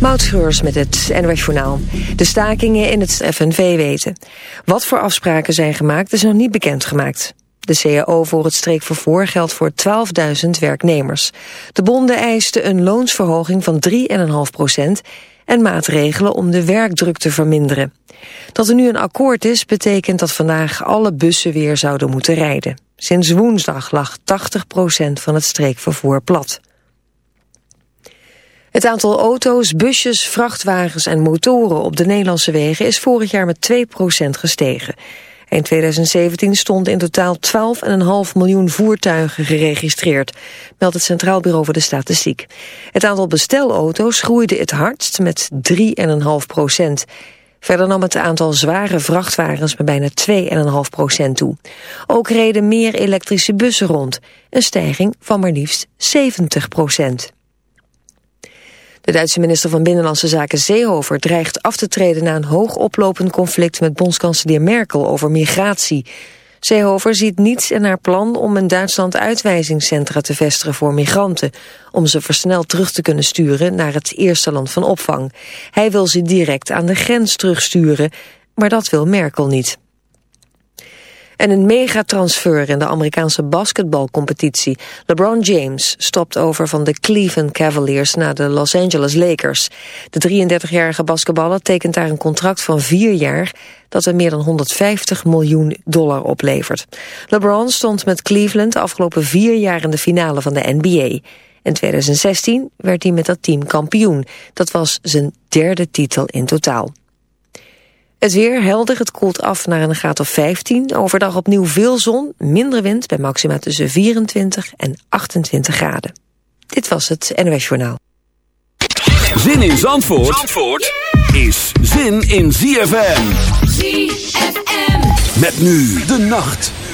Moutschreurs met het NOS Journaal. De stakingen in het FNV weten. Wat voor afspraken zijn gemaakt is nog niet bekendgemaakt. De CAO voor het streekvervoer geldt voor 12.000 werknemers. De bonden eisten een loonsverhoging van 3,5 procent en maatregelen om de werkdruk te verminderen. Dat er nu een akkoord is, betekent dat vandaag alle bussen weer zouden moeten rijden. Sinds woensdag lag 80 procent van het streekvervoer plat. Het aantal auto's, busjes, vrachtwagens en motoren op de Nederlandse wegen is vorig jaar met 2% gestegen. In 2017 stonden in totaal 12,5 miljoen voertuigen geregistreerd, meldt het Centraal Bureau voor de Statistiek. Het aantal bestelauto's groeide het hardst met 3,5 procent. Verder nam het aantal zware vrachtwagens met bijna 2,5 procent toe. Ook reden meer elektrische bussen rond, een stijging van maar liefst 70 procent. De Duitse minister van Binnenlandse Zaken Seehofer dreigt af te treden na een hoog oplopend conflict met bondskanselier Merkel over migratie. Seehofer ziet niets in haar plan om in Duitsland uitwijzingscentra te vestigen voor migranten, om ze versneld terug te kunnen sturen naar het eerste land van opvang. Hij wil ze direct aan de grens terugsturen, maar dat wil Merkel niet. En een megatransfer in de Amerikaanse basketbalcompetitie. LeBron James stopt over van de Cleveland Cavaliers naar de Los Angeles Lakers. De 33-jarige basketballer tekent daar een contract van vier jaar dat er meer dan 150 miljoen dollar oplevert. LeBron stond met Cleveland de afgelopen vier jaar in de finale van de NBA. In 2016 werd hij met dat team kampioen. Dat was zijn derde titel in totaal. Het weer helder, het koelt af naar een graad of 15. Overdag opnieuw veel zon, minder wind bij maxima tussen 24 en 28 graden. Dit was het NOS Journaal. Zin in Zandvoort, Zandvoort is zin in ZFM. ZFM. Met nu de nacht.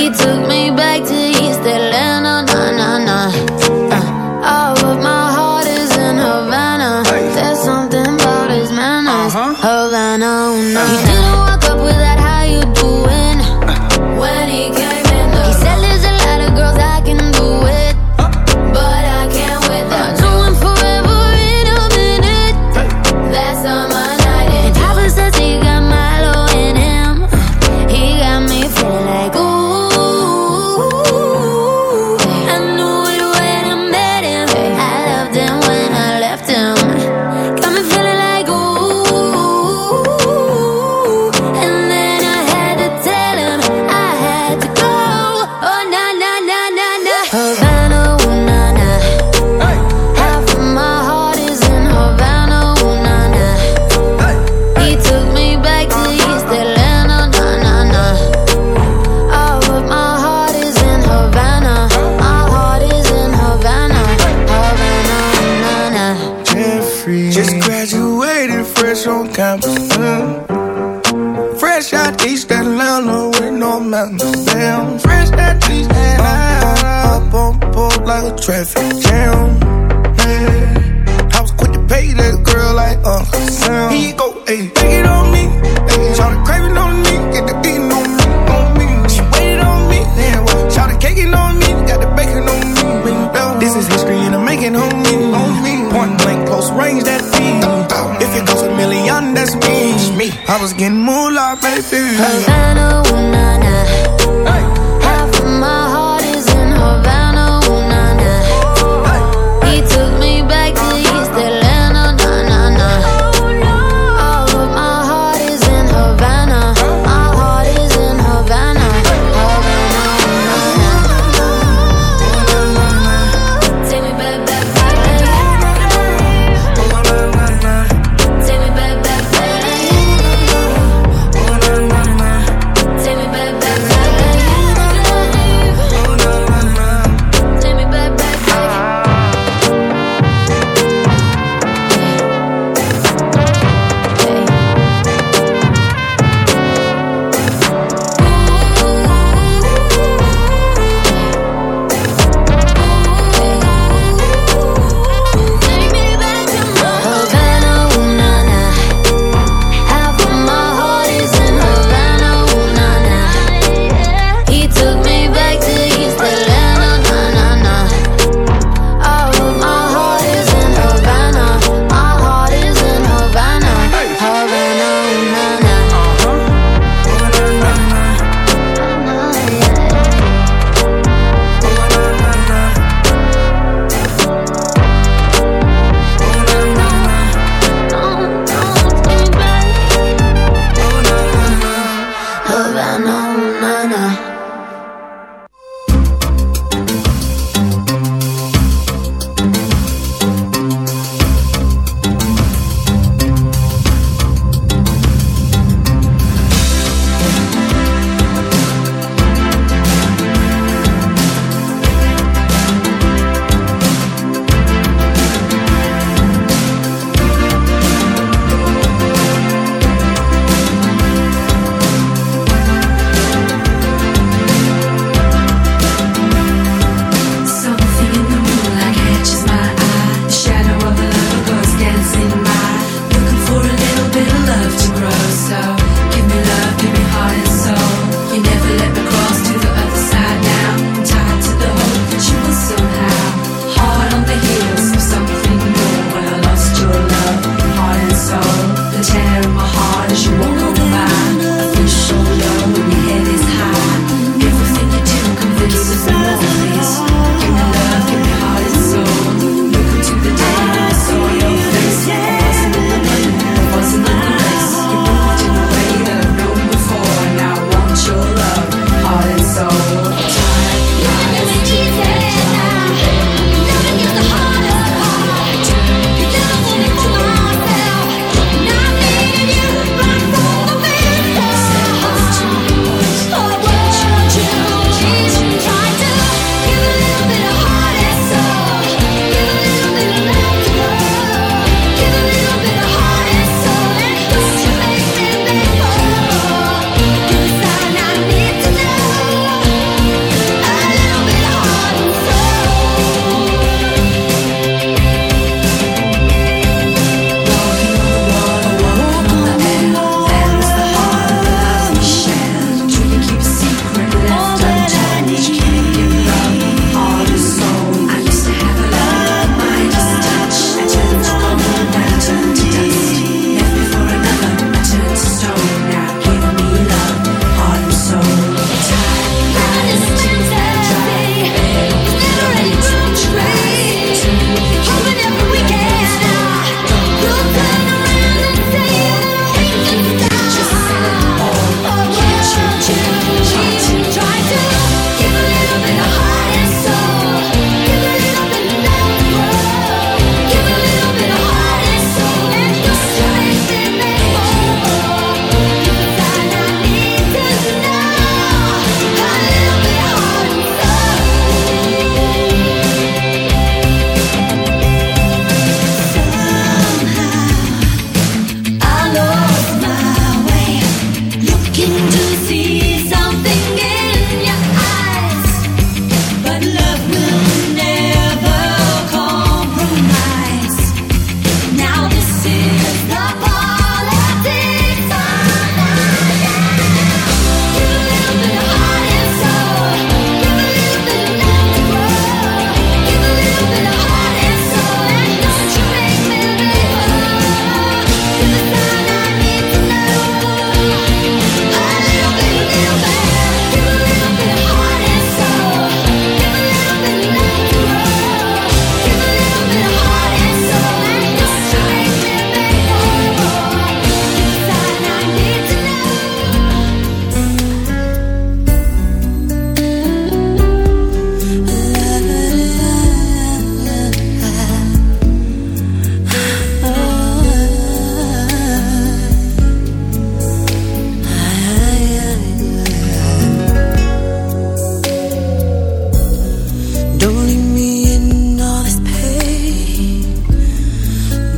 He took me back to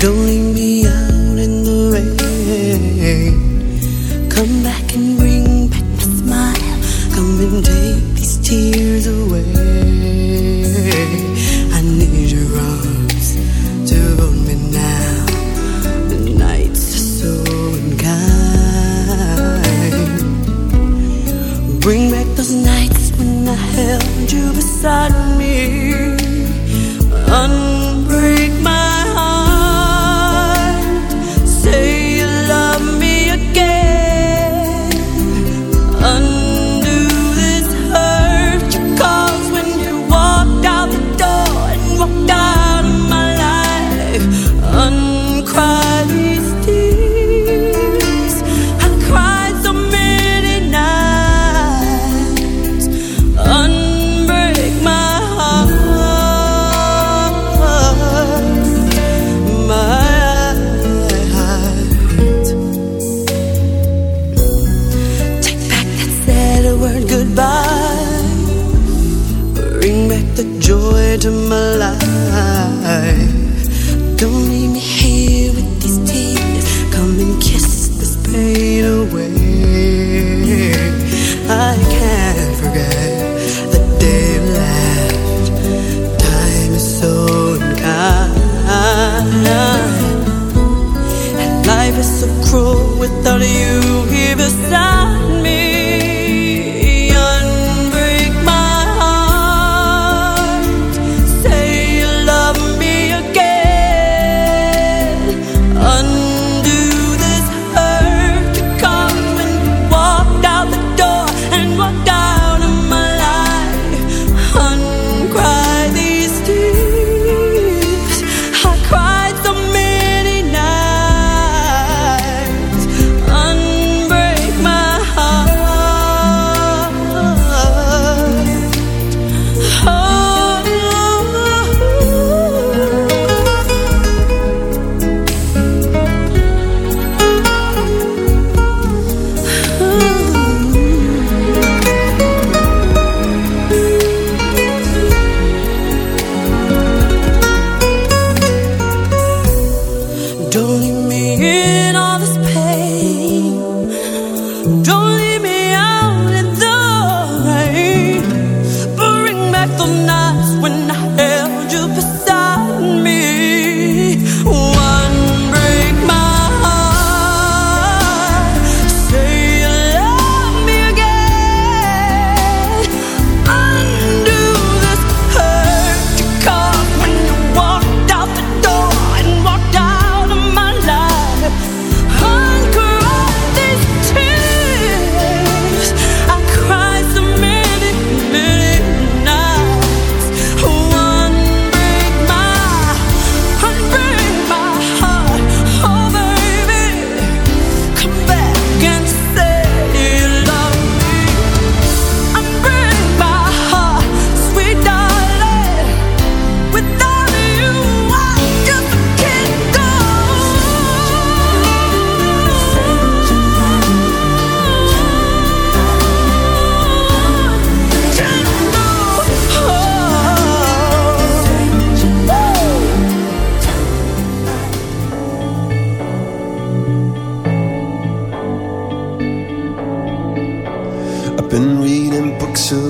Don't leave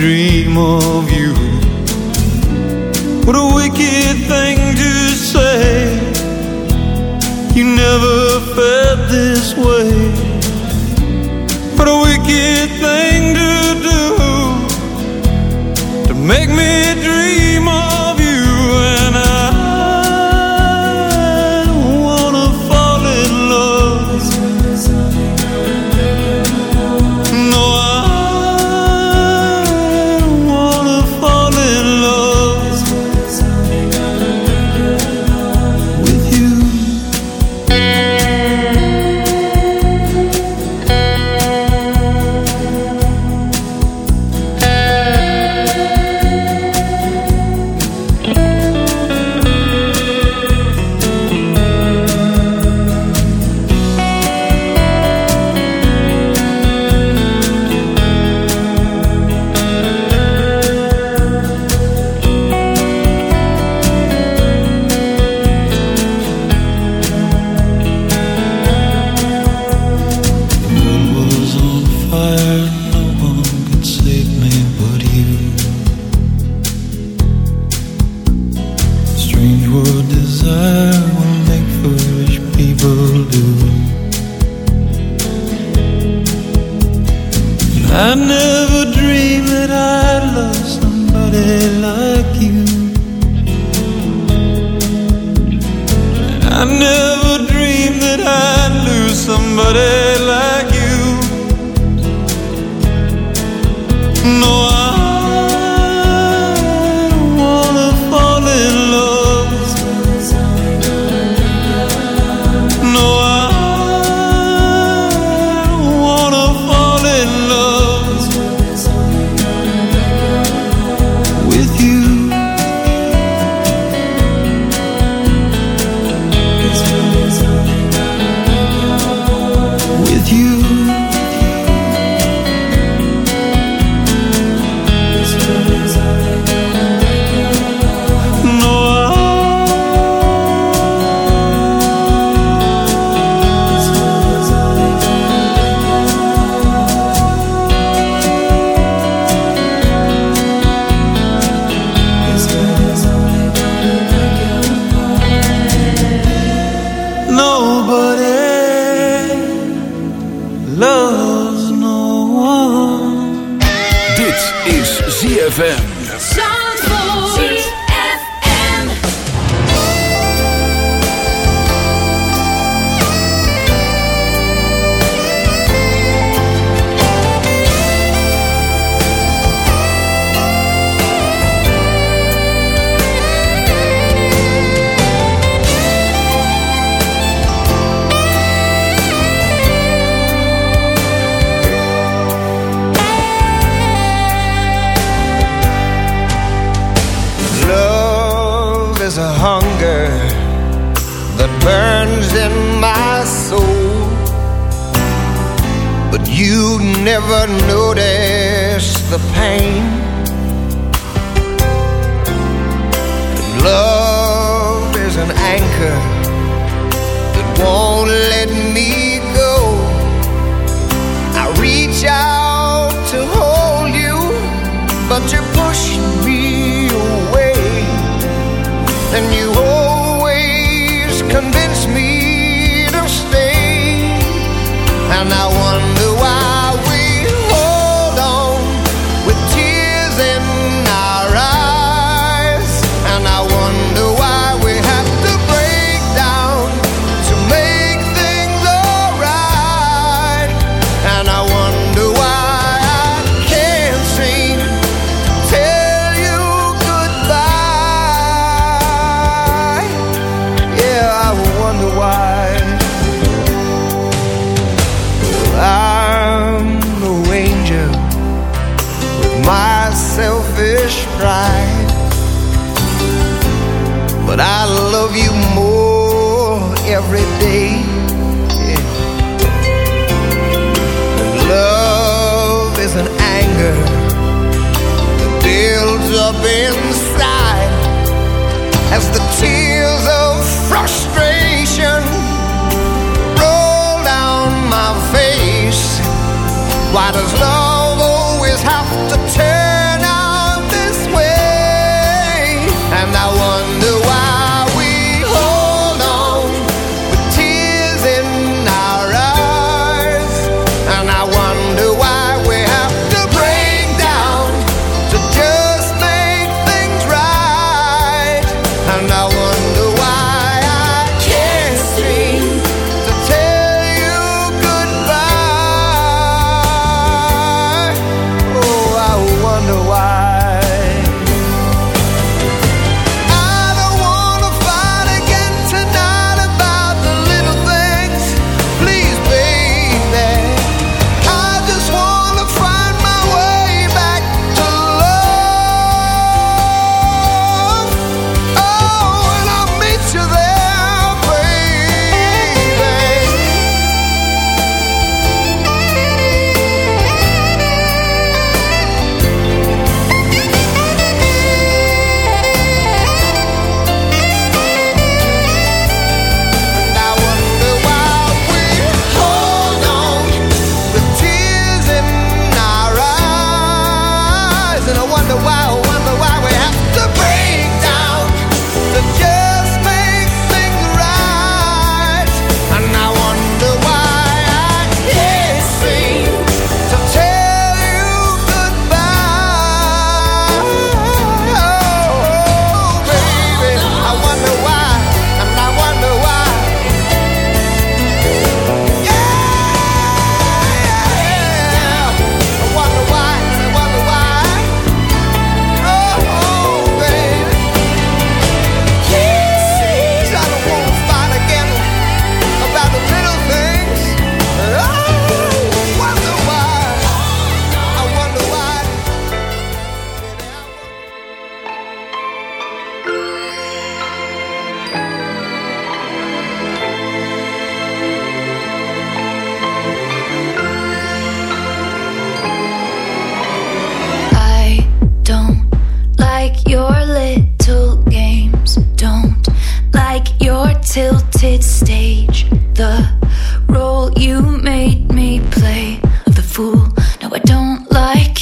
dream of you. What a wicked thing to say. You never felt this way.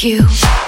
you.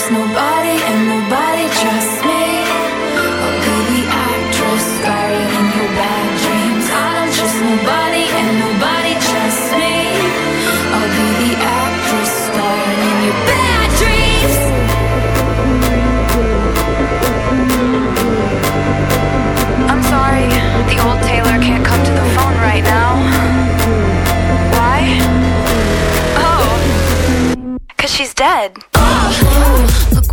trust nobody and nobody trusts me. I'll be the actress starring in your bad dreams. I don't trust nobody and nobody trusts me. I'll be the actress starring in your bad dreams. I'm sorry, the old can't come to the phone right now. Why? Oh, cause she's dead.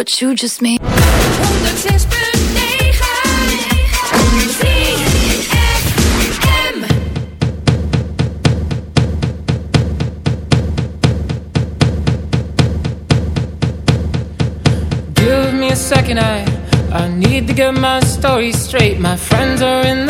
What you just made. Give me a second, I I need to get my story straight. My friends are in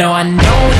No, I know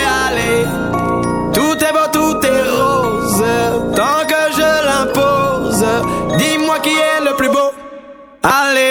I live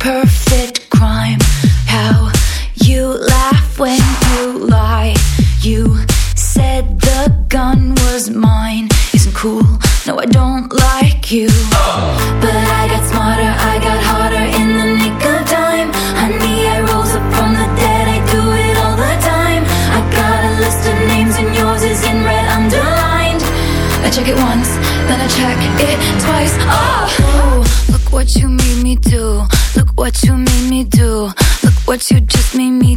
perfect crime.